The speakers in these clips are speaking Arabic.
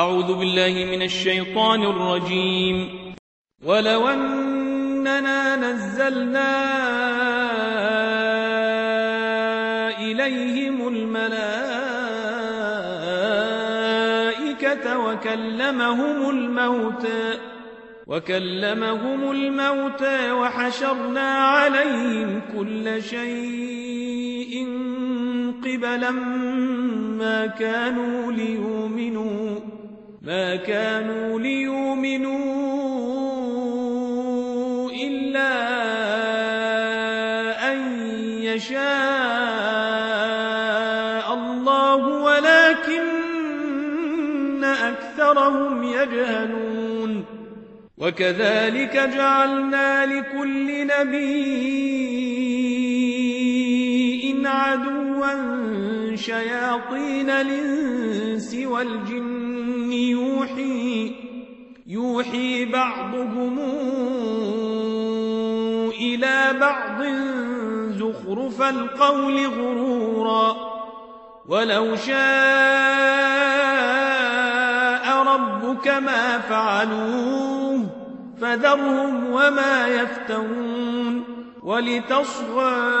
أعوذ بالله من الشيطان الرجيم. ولو أننا نزلنا إليهم الملائكة وكلمهم الموتى وكلمهم الموتى وحشرنا عليهم كل شيء قبلا ما كانوا ليؤمنوا. ما كانوا ليؤمنوا إلا أن يشاء الله ولكن أكثرهم يجهلون. وكذلك جعلنا لكل نبي عدوا شياطين الإنس والجن يوحي يوحي بعضهم إلى بعض زخرف القول غرورا ولو شاء ربك ما فعلوه فذرهم وما يفترون ولتصغى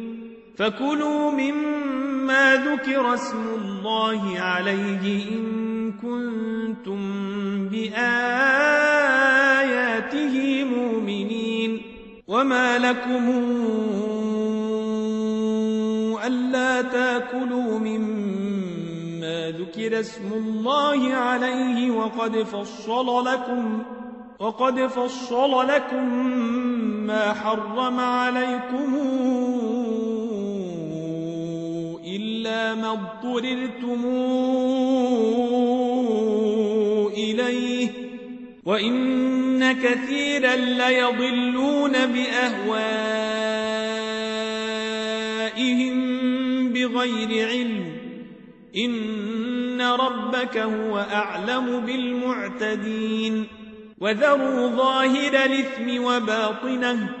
فكلوا مما ذكر اسم الله عليه إن كنتم بآياته مؤمنين وما لكم ألا تاكلوا مما ذكر اسم الله عليه وقد فصل لكم وقد فصل لكم ما حرم عليكم إلا ما اضطررتم إليه وإن كثيرا ليضلون بأهوائهم بغير علم إن ربك هو أعلم بالمعتدين وذروا ظاهر الإثم وباطنه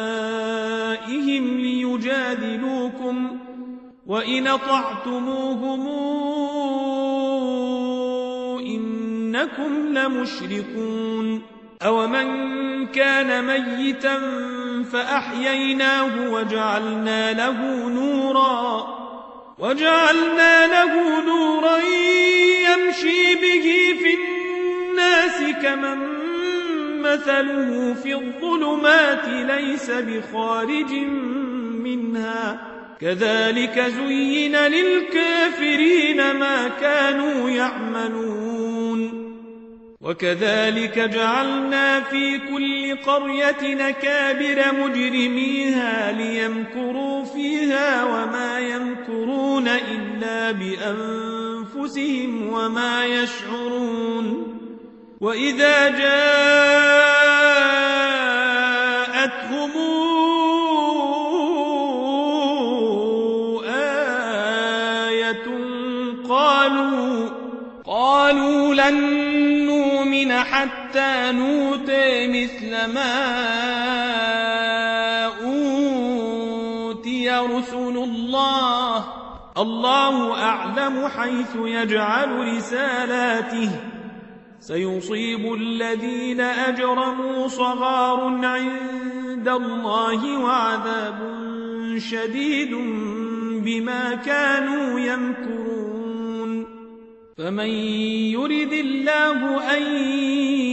وإن طعتموهم إنكم لمشركون أومن كان ميتا فأحييناه وجعلنا له نورا وجعلنا له نورا يمشي به في الناس كمن مثله في الظلمات ليس بخارج منها كذلك زين للكافرين ما كانوا يعملون. وكذلك جعلنا في كل قرية نكابر مجرميها ليمكروا فيها وما يمكرون إلا بأنفسهم وما يشعرون. وإذا جاءتهم ما أوتي رسل الله. الله أعلم حيث يجعل رسالاته. سيصيب الذين أجرموا صغار عند الله وعذاب شديد بما كانوا يمكرون. فمن يرد الله أن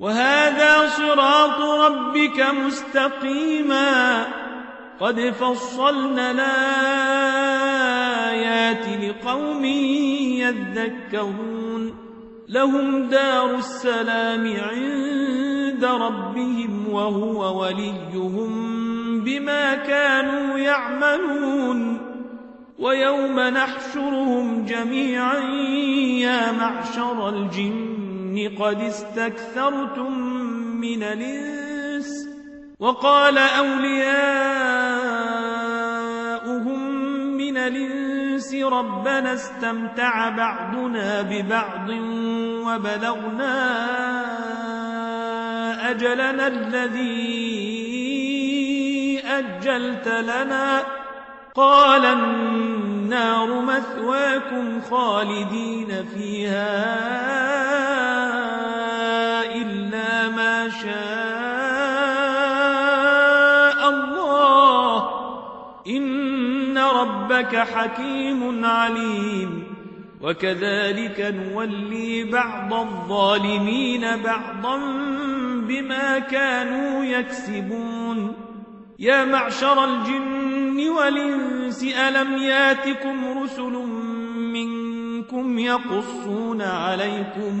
وهذا صراط ربك مستقيما. قد فصلنا الآيات لقوم يذكرون. لهم دار السلام عند ربهم وهو وليهم بما كانوا يعملون. ويوم نحشرهم جميعا يا معشر الجن قد استكثرتم من الإنس وقال أولياؤهم من الإنس ربنا استمتع بعضنا ببعض وبلغنا أجلنا الذي أجلت لنا قال النار مثواكم خالدين فيها شاء الله. إن ربك حكيم عليم. وكذلك نولي بعض الظالمين بعضا بما كانوا يكسبون. يا معشر الجن والإنس ألم ياتكم رسل منكم يقصون عليكم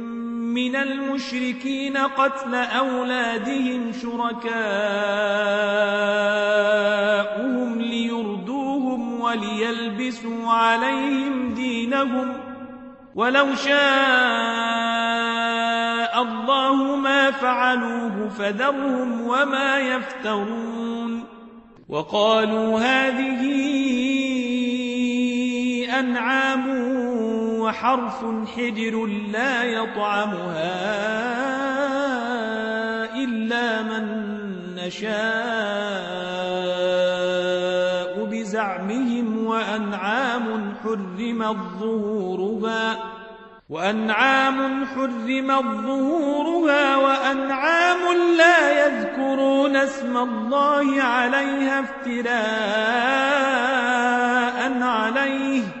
المشركين قتل أولادهم شركاؤهم ليردوهم وليلبسوا عليهم دينهم ولو شاء الله ما فعلوه فذرهم وما يفترون وقالوا هذه أنعام وحرف حجر لا يطعمها إلا من نشاء بزعمهم وأنعام حرمت ظهورها وأنعام حرمت ظهورها وأنعام لا يذكرون اسم الله عليها افتراء عليه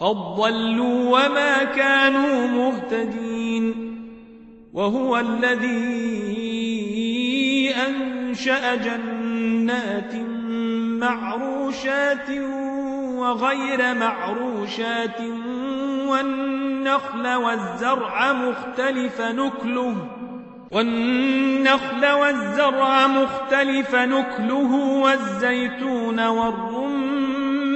قد ضلوا وما كانوا مهتدين وهو الذي أنشأ جنات معروشات وغير معروشات والنخل والزرع مختلف نكله والنخل والزرع مختلف نكله والزيتون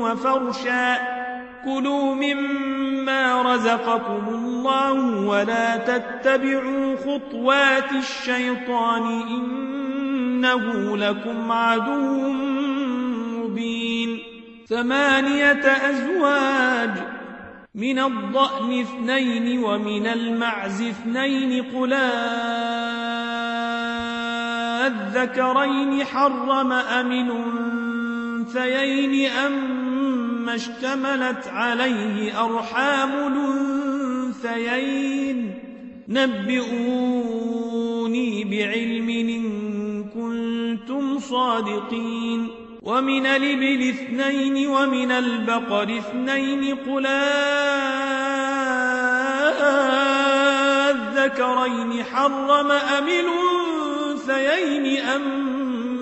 وفرشا. كلوا مما رزقكم الله ولا تتبعوا خطوات الشيطان إنه لكم عدو مبين. ثمانية أزواج من الضأن اثنين ومن المعز اثنين قلا الذكرين حرم أم الأنثيين أما اشتملت عليه أرحام الأنثيين؟ نبئوني بعلم إن كنتم صادقين. ومن الإبل اثنين ومن البقر اثنين قلا الذكرين حرم أم الأنثيين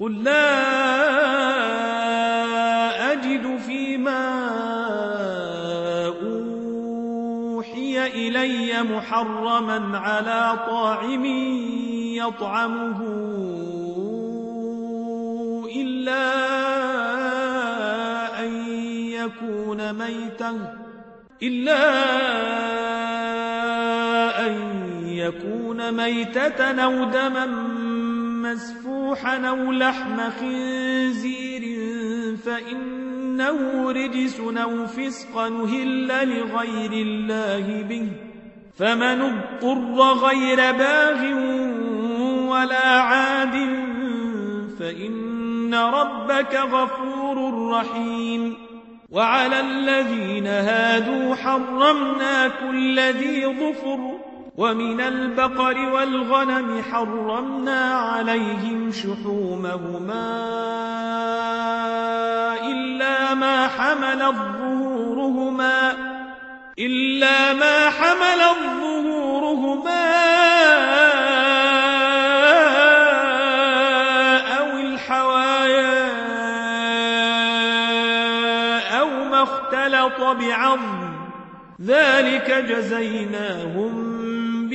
قل لا أجد فيما أوحي إلي محرما على طاعم يطعمه إلا أن يكون ميتا إلا أن يكون ميتة أو دما مسفوحا أو لحم خنزير فإنه رجس أو فسق نهل لغير الله به فمن اضطر غير باغ ولا عاد فإن ربك غفور رحيم وعلى الذين هادوا حرمنا كل ذي ظفر ومن البقر والغنم حرمنا عليهم شحومهما إلا ما حمل ظهورهما إلا ما حمل ظهورهما أو الحوايا أو ما اختلط بعظم ذلك جزيناهم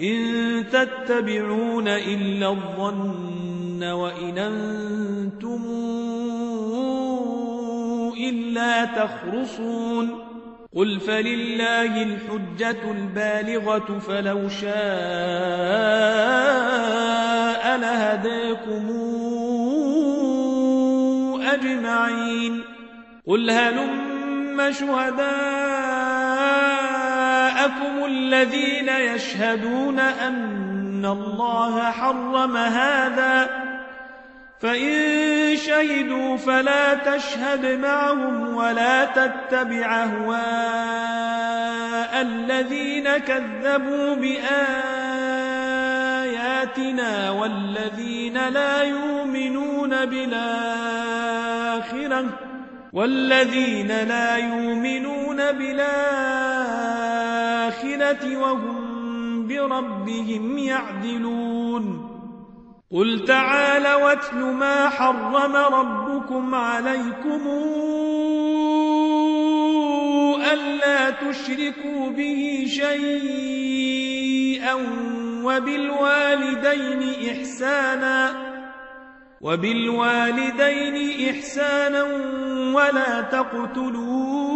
إن تتبعون إلا الظن وإن أنتم إلا تخرصون قل فلله الحجة البالغة فلو شاء لهداكم أجمعين قل هلم شهداءكم الذين يشهدون أن الله حرم هذا فإن شهدوا فلا تشهد معهم ولا تتبع أهواء الذين كذبوا بآياتنا والذين لا يؤمنون بالآخرة والذين لا يؤمنون بالآخرة وهم بربهم يعدلون قل تعالى واتل ما حرم ربكم عليكم ألا تشركوا به شيئا وبالوالدين إحسانا وبالوالدين إحسانا ولا تقتلوا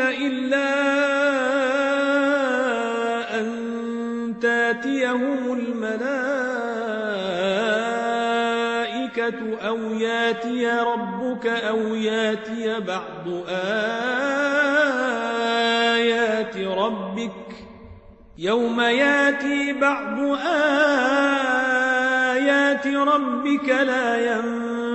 إلا أن تاتيهم الملائكة أو ياتي ربك أو ياتي بعض آيات ربك يوم ياتي بعض آيات ربك لا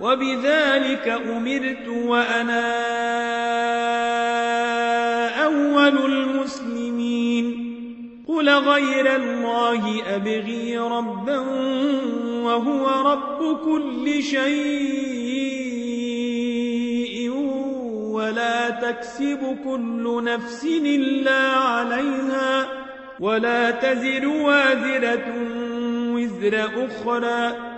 وبذلك أمرت وأنا أول المسلمين. قل غير الله أبغي ربا وهو رب كل شيء ولا تكسب كل نفس إلا عليها ولا تزر وازرة وزر أخرى.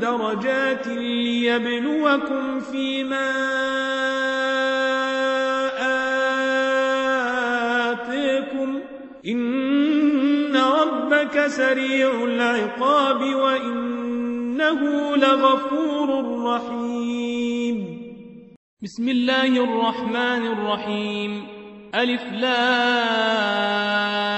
درجات ليبلوكم فيما آتيكم إن ربك سريع العقاب وإنه لغفور رحيم. بسم الله الرحمن الرحيم. ألف لام.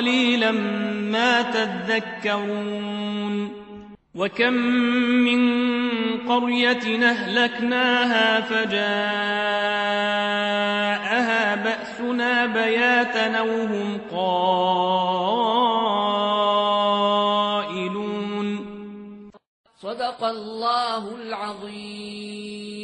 قليلا ما تذكرون وكم من قرية أهلكناها فجاءها بأسنا بياتا أو هم قائلون. صدق الله العظيم.